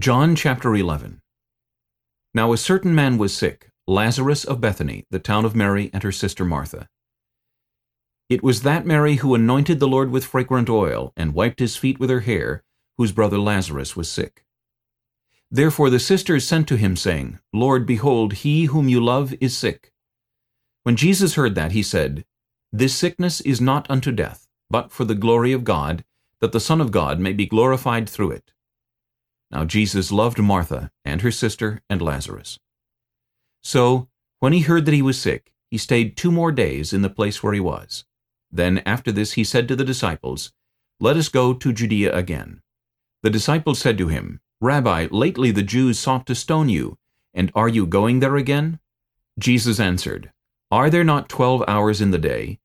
John chapter 11 Now a certain man was sick, Lazarus of Bethany, the town of Mary and her sister Martha. It was that Mary who anointed the Lord with fragrant oil, and wiped his feet with her hair, whose brother Lazarus was sick. Therefore the sisters sent to him, saying, Lord, behold, he whom you love is sick. When Jesus heard that, he said, This sickness is not unto death, but for the glory of God, that the Son of God may be glorified through it. Now Jesus loved Martha, and her sister, and Lazarus. So, when he heard that he was sick, he stayed two more days in the place where he was. Then after this he said to the disciples, Let us go to Judea again. The disciples said to him, Rabbi, lately the Jews sought to stone you, and are you going there again? Jesus answered, Are there not twelve hours in the day?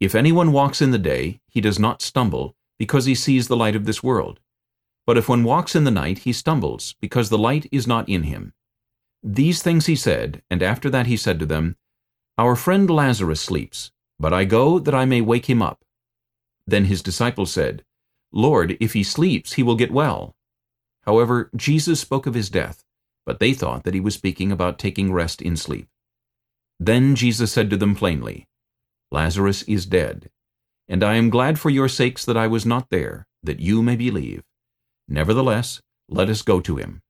If anyone walks in the day, he does not stumble, because he sees the light of this world. But if one walks in the night, he stumbles, because the light is not in him. These things he said, and after that he said to them, Our friend Lazarus sleeps, but I go that I may wake him up. Then his disciples said, Lord, if he sleeps, he will get well. However, Jesus spoke of his death, but they thought that he was speaking about taking rest in sleep. Then Jesus said to them plainly, Lazarus is dead, and I am glad for your sakes that I was not there, that you may believe. Nevertheless, let us go to him.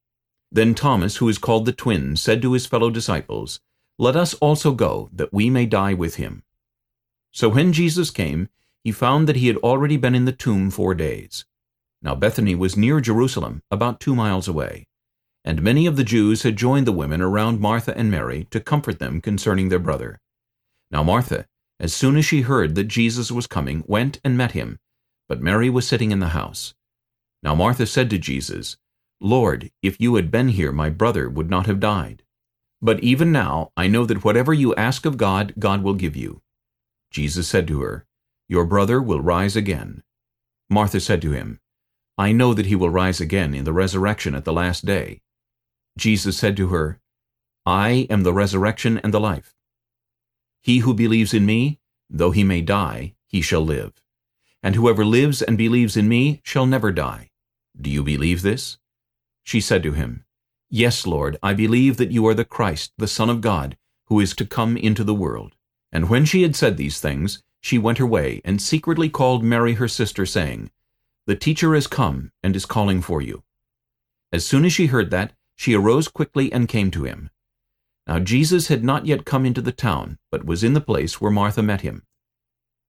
Then Thomas, who is called the twin, said to his fellow disciples, Let us also go, that we may die with him. So when Jesus came, he found that he had already been in the tomb four days. Now Bethany was near Jerusalem, about two miles away. And many of the Jews had joined the women around Martha and Mary to comfort them concerning their brother. Now Martha, as soon as she heard that Jesus was coming, went and met him, but Mary was sitting in the house. Now Martha said to Jesus, Lord, if you had been here, my brother would not have died. But even now I know that whatever you ask of God, God will give you. Jesus said to her, Your brother will rise again. Martha said to him, I know that he will rise again in the resurrection at the last day. Jesus said to her, I am the resurrection and the life. He who believes in me, though he may die, he shall live. And whoever lives and believes in me shall never die. Do you believe this? She said to him, Yes, Lord, I believe that you are the Christ, the Son of God, who is to come into the world. And when she had said these things, she went her way, and secretly called Mary her sister, saying, the teacher is come, and is calling for you. As soon as she heard that, she arose quickly and came to him. Now Jesus had not yet come into the town, but was in the place where Martha met him.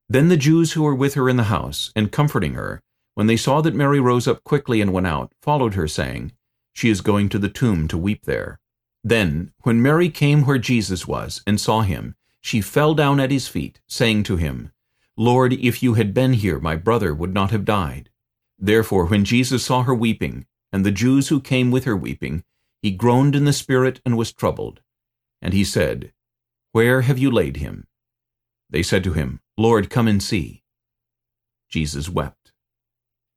Then the Jews who were with her in the house, and comforting her, when they saw that Mary rose up quickly and went out, followed her, saying, She is going to the tomb to weep there. Then, when Mary came where Jesus was, and saw him, she fell down at his feet, saying to him, Lord, if you had been here, my brother would not have died. Therefore when Jesus saw her weeping, and the Jews who came with her weeping, he groaned in the spirit and was troubled. And he said, Where have you laid him? They said to him, Lord, come and see. Jesus wept.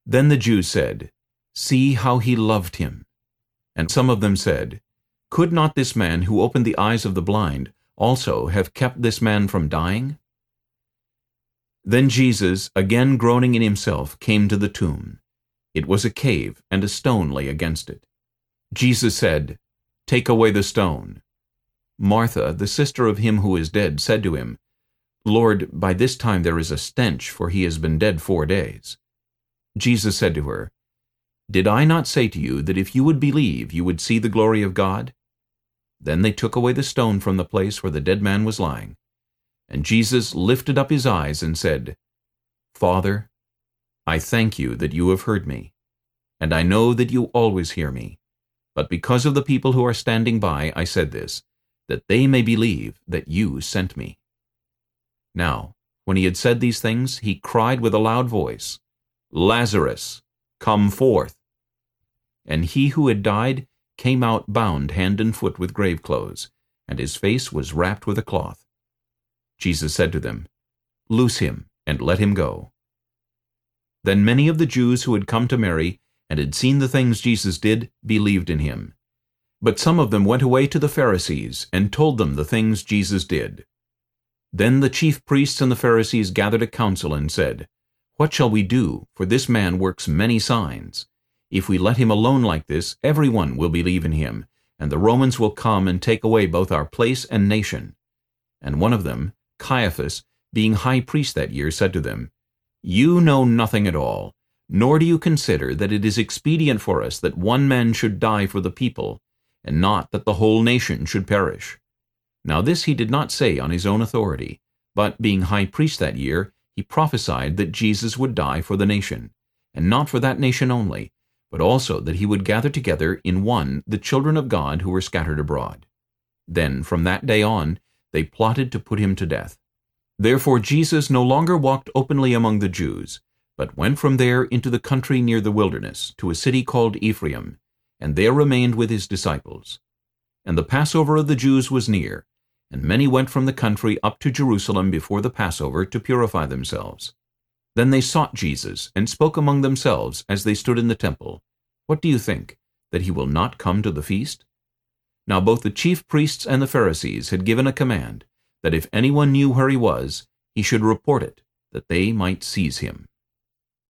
Then the Jews said, See how he loved him. And some of them said, Could not this man who opened the eyes of the blind also have kept this man from dying? Then Jesus, again groaning in himself, came to the tomb. It was a cave, and a stone lay against it. Jesus said, Take away the stone. Martha, the sister of him who is dead, said to him, Lord, by this time there is a stench, for he has been dead four days. Jesus said to her, Did I not say to you that if you would believe, you would see the glory of God? Then they took away the stone from the place where the dead man was lying. And Jesus lifted up his eyes and said, Father, I thank you that you have heard me, and I know that you always hear me. But because of the people who are standing by, I said this, that they may believe that you sent me. Now, when he had said these things, he cried with a loud voice, Lazarus, come forth. And he who had died came out bound hand and foot with grave clothes, and his face was wrapped with a cloth. Jesus said to them, Loose him, and let him go. Then many of the Jews who had come to Mary and had seen the things Jesus did believed in him. But some of them went away to the Pharisees and told them the things Jesus did. Then the chief priests and the Pharisees gathered a council and said, What shall we do, for this man works many signs? If we let him alone like this, everyone will believe in him, and the Romans will come and take away both our place and nation. And one of them, Caiaphas, being high priest that year, said to them, You know nothing at all, nor do you consider that it is expedient for us that one man should die for the people, and not that the whole nation should perish. Now this he did not say on his own authority, but being high priest that year, he prophesied that Jesus would die for the nation, and not for that nation only, but also that he would gather together in one the children of God who were scattered abroad. Then from that day on they plotted to put him to death. Therefore Jesus no longer walked openly among the Jews, but went from there into the country near the wilderness, to a city called Ephraim, and there remained with his disciples. And the Passover of the Jews was near, and many went from the country up to Jerusalem before the Passover to purify themselves. Then they sought Jesus, and spoke among themselves as they stood in the temple, What do you think, that he will not come to the feast? Now both the chief priests and the Pharisees had given a command, that if anyone knew where he was, he should report it, that they might seize him.